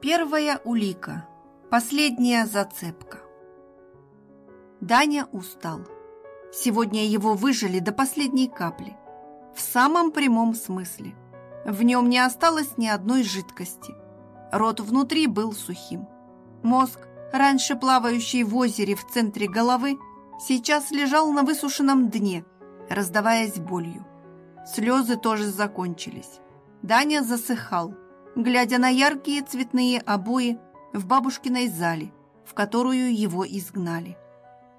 Первая улика. Последняя зацепка. Даня устал. Сегодня его выжили до последней капли. В самом прямом смысле. В нем не осталось ни одной жидкости. Рот внутри был сухим. Мозг, раньше плавающий в озере в центре головы, сейчас лежал на высушенном дне, раздаваясь болью. Слезы тоже закончились. Даня засыхал, глядя на яркие цветные обои в бабушкиной зале, в которую его изгнали.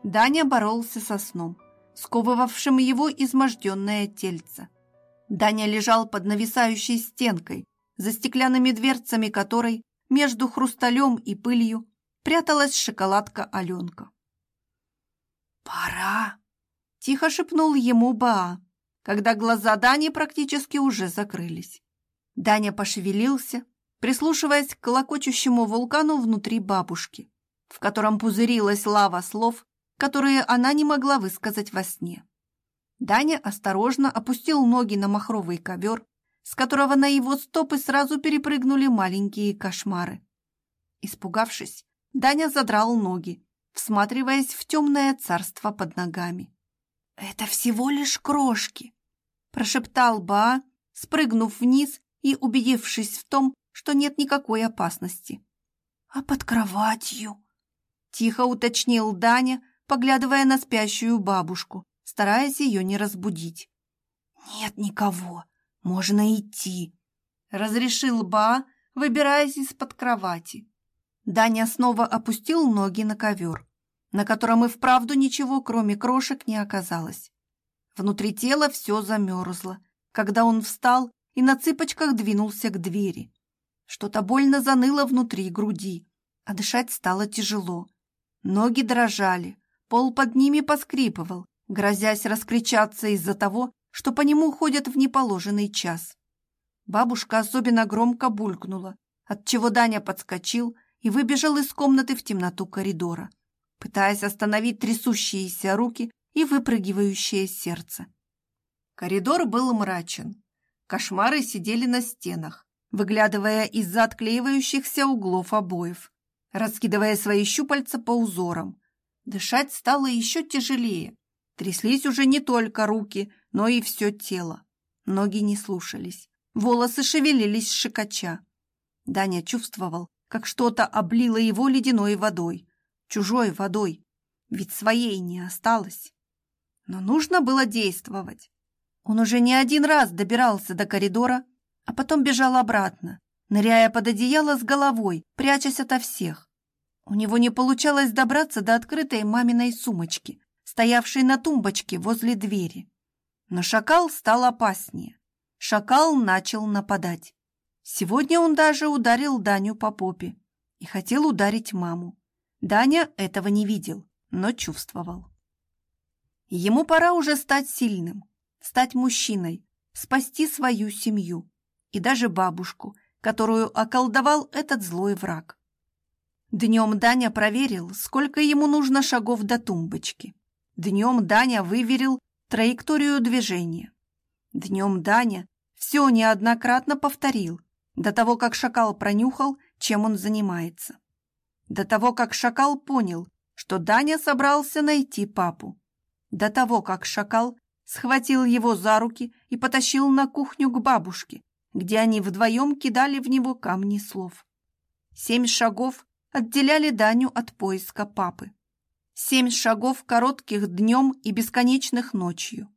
Даня боролся со сном, сковывавшим его изможденное тельце. Даня лежал под нависающей стенкой, за стеклянными дверцами которой между хрусталем и пылью пряталась шоколадка Аленка. «Пора!» – тихо шепнул ему Баа, когда глаза Дани практически уже закрылись. Даня пошевелился, прислушиваясь к колокочущему вулкану внутри бабушки, в котором пузырилась лава слов, которые она не могла высказать во сне. Даня осторожно опустил ноги на махровый ковер, с которого на его стопы сразу перепрыгнули маленькие кошмары. Испугавшись, Даня задрал ноги, всматриваясь в темное царство под ногами. «Это всего лишь крошки!» – прошептал Ба, спрыгнув вниз и убедившись в том, что нет никакой опасности. «А под кроватью?» — тихо уточнил Даня, поглядывая на спящую бабушку, стараясь ее не разбудить. «Нет никого, можно идти», — разрешил Ба, выбираясь из-под кровати. Даня снова опустил ноги на ковер, на котором и вправду ничего, кроме крошек, не оказалось. Внутри тела все замерзло, когда он встал и на цыпочках двинулся к двери. Что-то больно заныло внутри груди, а дышать стало тяжело. Ноги дрожали, пол под ними поскрипывал, грозясь раскричаться из-за того, что по нему ходят в неположенный час. Бабушка особенно громко булькнула, отчего Даня подскочил и выбежал из комнаты в темноту коридора, пытаясь остановить трясущиеся руки и выпрыгивающее сердце. Коридор был мрачен. Кошмары сидели на стенах, выглядывая из-за отклеивающихся углов обоев, раскидывая свои щупальца по узорам. Дышать стало еще тяжелее. Тряслись уже не только руки, но и все тело. Ноги не слушались. Волосы шевелились шикача. Даня чувствовал, как что-то облило его ледяной водой. Чужой водой. Ведь своей не осталось. Но нужно было действовать. Он уже не один раз добирался до коридора, а потом бежал обратно, ныряя под одеяло с головой, прячась ото всех. У него не получалось добраться до открытой маминой сумочки, стоявшей на тумбочке возле двери. Но шакал стал опаснее. Шакал начал нападать. Сегодня он даже ударил Даню по попе и хотел ударить маму. Даня этого не видел, но чувствовал. Ему пора уже стать сильным, стать мужчиной, спасти свою семью и даже бабушку, которую околдовал этот злой враг. Днем Даня проверил, сколько ему нужно шагов до тумбочки. Днем Даня выверил траекторию движения. Днем Даня все неоднократно повторил, до того, как шакал пронюхал, чем он занимается. До того, как шакал понял, что Даня собрался найти папу. До того, как шакал схватил его за руки и потащил на кухню к бабушке, где они вдвоем кидали в него камни слов. Семь шагов отделяли Даню от поиска папы. Семь шагов коротких днем и бесконечных ночью.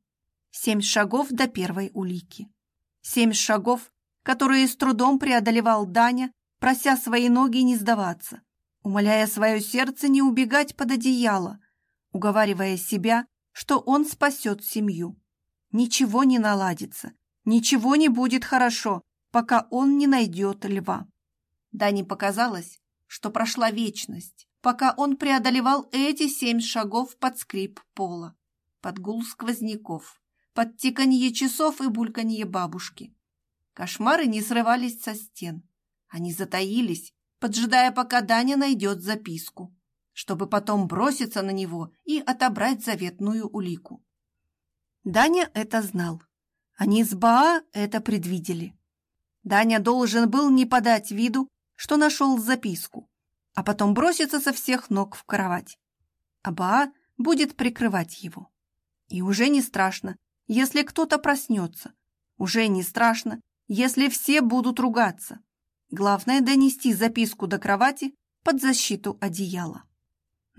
Семь шагов до первой улики. Семь шагов, которые с трудом преодолевал Даня, прося свои ноги не сдаваться, умоляя свое сердце не убегать под одеяло, уговаривая себя, что он спасет семью. Ничего не наладится, ничего не будет хорошо, пока он не найдет льва. Дане показалось, что прошла вечность, пока он преодолевал эти семь шагов под скрип пола, под гул сквозняков, под тиканье часов и бульканье бабушки. Кошмары не срывались со стен. Они затаились, поджидая, пока Даня найдет записку чтобы потом броситься на него и отобрать заветную улику. Даня это знал. Они с Баа это предвидели. Даня должен был не подать виду, что нашел записку, а потом бросится со всех ног в кровать. А Баа будет прикрывать его. И уже не страшно, если кто-то проснется. Уже не страшно, если все будут ругаться. Главное донести записку до кровати под защиту одеяла.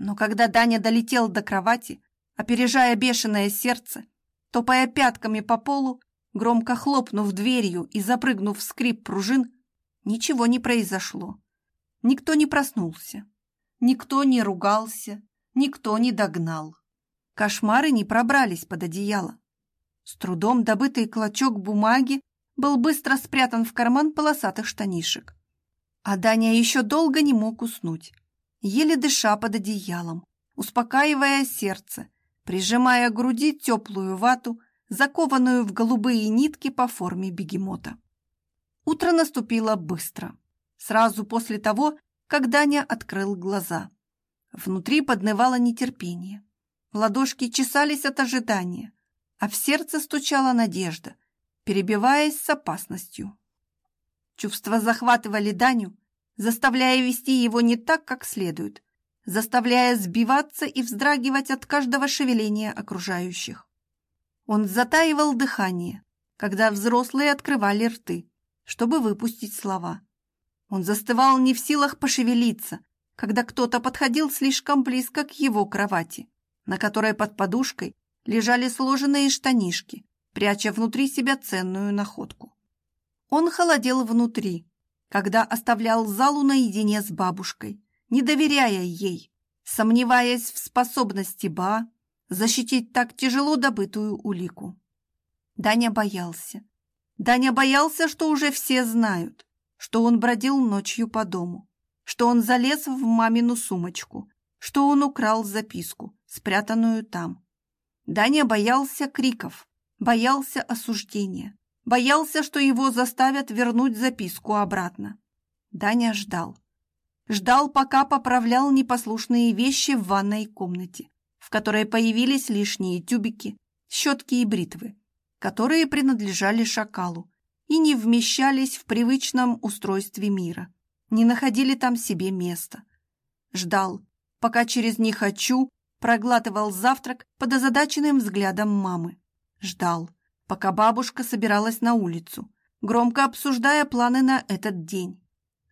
Но когда Даня долетел до кровати, опережая бешеное сердце, топая пятками по полу, громко хлопнув дверью и запрыгнув в скрип пружин, ничего не произошло. Никто не проснулся, никто не ругался, никто не догнал. Кошмары не пробрались под одеяло. С трудом добытый клочок бумаги был быстро спрятан в карман полосатых штанишек. А Даня еще долго не мог уснуть, еле дыша под одеялом, успокаивая сердце, прижимая к груди теплую вату, закованную в голубые нитки по форме бегемота. Утро наступило быстро, сразу после того, как Даня открыл глаза. Внутри поднывало нетерпение. Ладошки чесались от ожидания, а в сердце стучала надежда, перебиваясь с опасностью. Чувства захватывали Даню, заставляя вести его не так, как следует, заставляя сбиваться и вздрагивать от каждого шевеления окружающих. Он затаивал дыхание, когда взрослые открывали рты, чтобы выпустить слова. Он застывал не в силах пошевелиться, когда кто-то подходил слишком близко к его кровати, на которой под подушкой лежали сложенные штанишки, пряча внутри себя ценную находку. Он холодел внутри, когда оставлял залу наедине с бабушкой, не доверяя ей, сомневаясь в способности Ба защитить так тяжело добытую улику. Даня боялся. Даня боялся, что уже все знают, что он бродил ночью по дому, что он залез в мамину сумочку, что он украл записку, спрятанную там. Даня боялся криков, боялся осуждения, боялся, что его заставят вернуть записку обратно. Даня ждал. Ждал, пока поправлял непослушные вещи в ванной комнате, в которой появились лишние тюбики, щетки и бритвы, которые принадлежали шакалу и не вмещались в привычном устройстве мира, не находили там себе места. Ждал, пока через «не хочу» проглатывал завтрак под озадаченным взглядом мамы. Ждал, пока бабушка собиралась на улицу, громко обсуждая планы на этот день.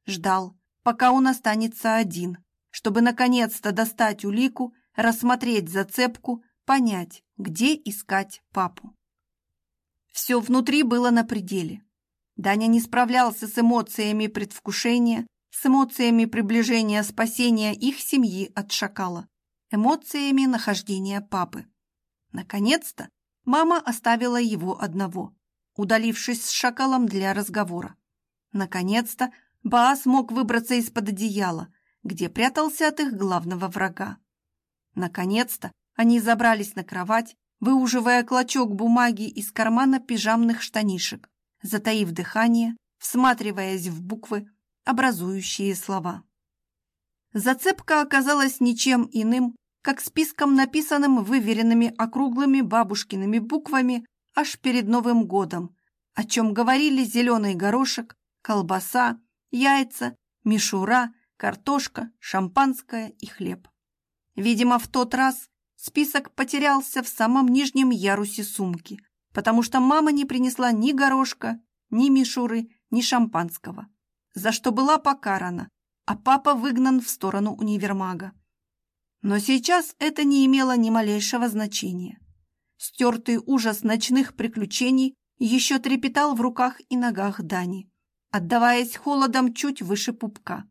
Ждал, пока он останется один, чтобы наконец-то достать улику, рассмотреть зацепку, понять, где искать папу. Все внутри было на пределе. Даня не справлялся с эмоциями предвкушения, с эмоциями приближения спасения их семьи от шакала, эмоциями нахождения папы. Наконец-то мама оставила его одного, удалившись с шакалом для разговора. Наконец-то Баа смог выбраться из-под одеяла, где прятался от их главного врага. Наконец-то они забрались на кровать, выуживая клочок бумаги из кармана пижамных штанишек, затаив дыхание, всматриваясь в буквы, образующие слова. Зацепка оказалась ничем иным, как списком, написанным выверенными округлыми бабушкиными буквами аж перед Новым годом, о чем говорили зеленый горошек, колбаса, яйца, мишура, картошка, шампанское и хлеб. Видимо, в тот раз список потерялся в самом нижнем ярусе сумки, потому что мама не принесла ни горошка, ни мишуры, ни шампанского за что была покарана, а папа выгнан в сторону универмага. Но сейчас это не имело ни малейшего значения. Стертый ужас ночных приключений еще трепетал в руках и ногах Дани, отдаваясь холодом чуть выше пупка.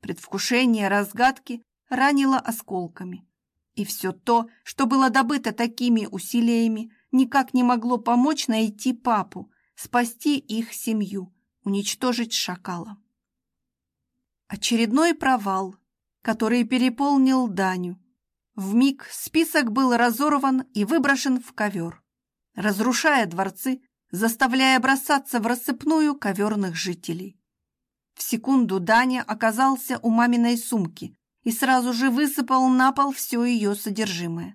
Предвкушение разгадки ранило осколками. И все то, что было добыто такими усилиями, никак не могло помочь найти папу, спасти их семью, уничтожить шакала. Очередной провал, который переполнил Даню. В миг список был разорван и выброшен в ковер, разрушая дворцы, заставляя бросаться в рассыпную коверных жителей. В секунду Даня оказался у маминой сумки и сразу же высыпал на пол все ее содержимое.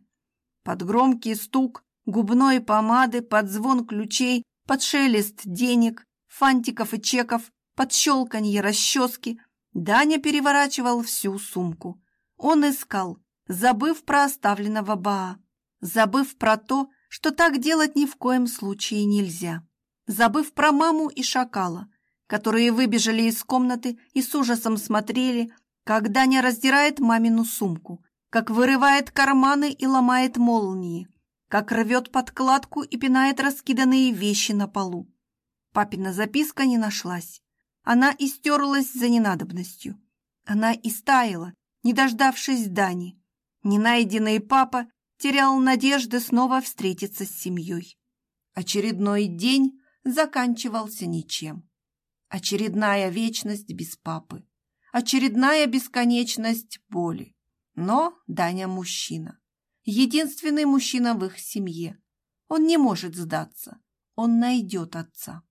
Под громкий стук губной помады, под звон ключей, под шелест денег, фантиков и чеков, под щелканье расчески Даня переворачивал всю сумку. Он искал, забыв про оставленного Баа, забыв про то, что так делать ни в коем случае нельзя, забыв про маму и шакала, которые выбежали из комнаты и с ужасом смотрели, как Даня раздирает мамину сумку, как вырывает карманы и ломает молнии, как рвет подкладку и пинает раскиданные вещи на полу. Папина записка не нашлась. Она истерлась за ненадобностью. Она истаяла, не дождавшись Дани. Ненайденный папа терял надежды снова встретиться с семьей. Очередной день заканчивался ничем. Очередная вечность без папы. Очередная бесконечность боли. Но Даня мужчина. Единственный мужчина в их семье. Он не может сдаться. Он найдет отца.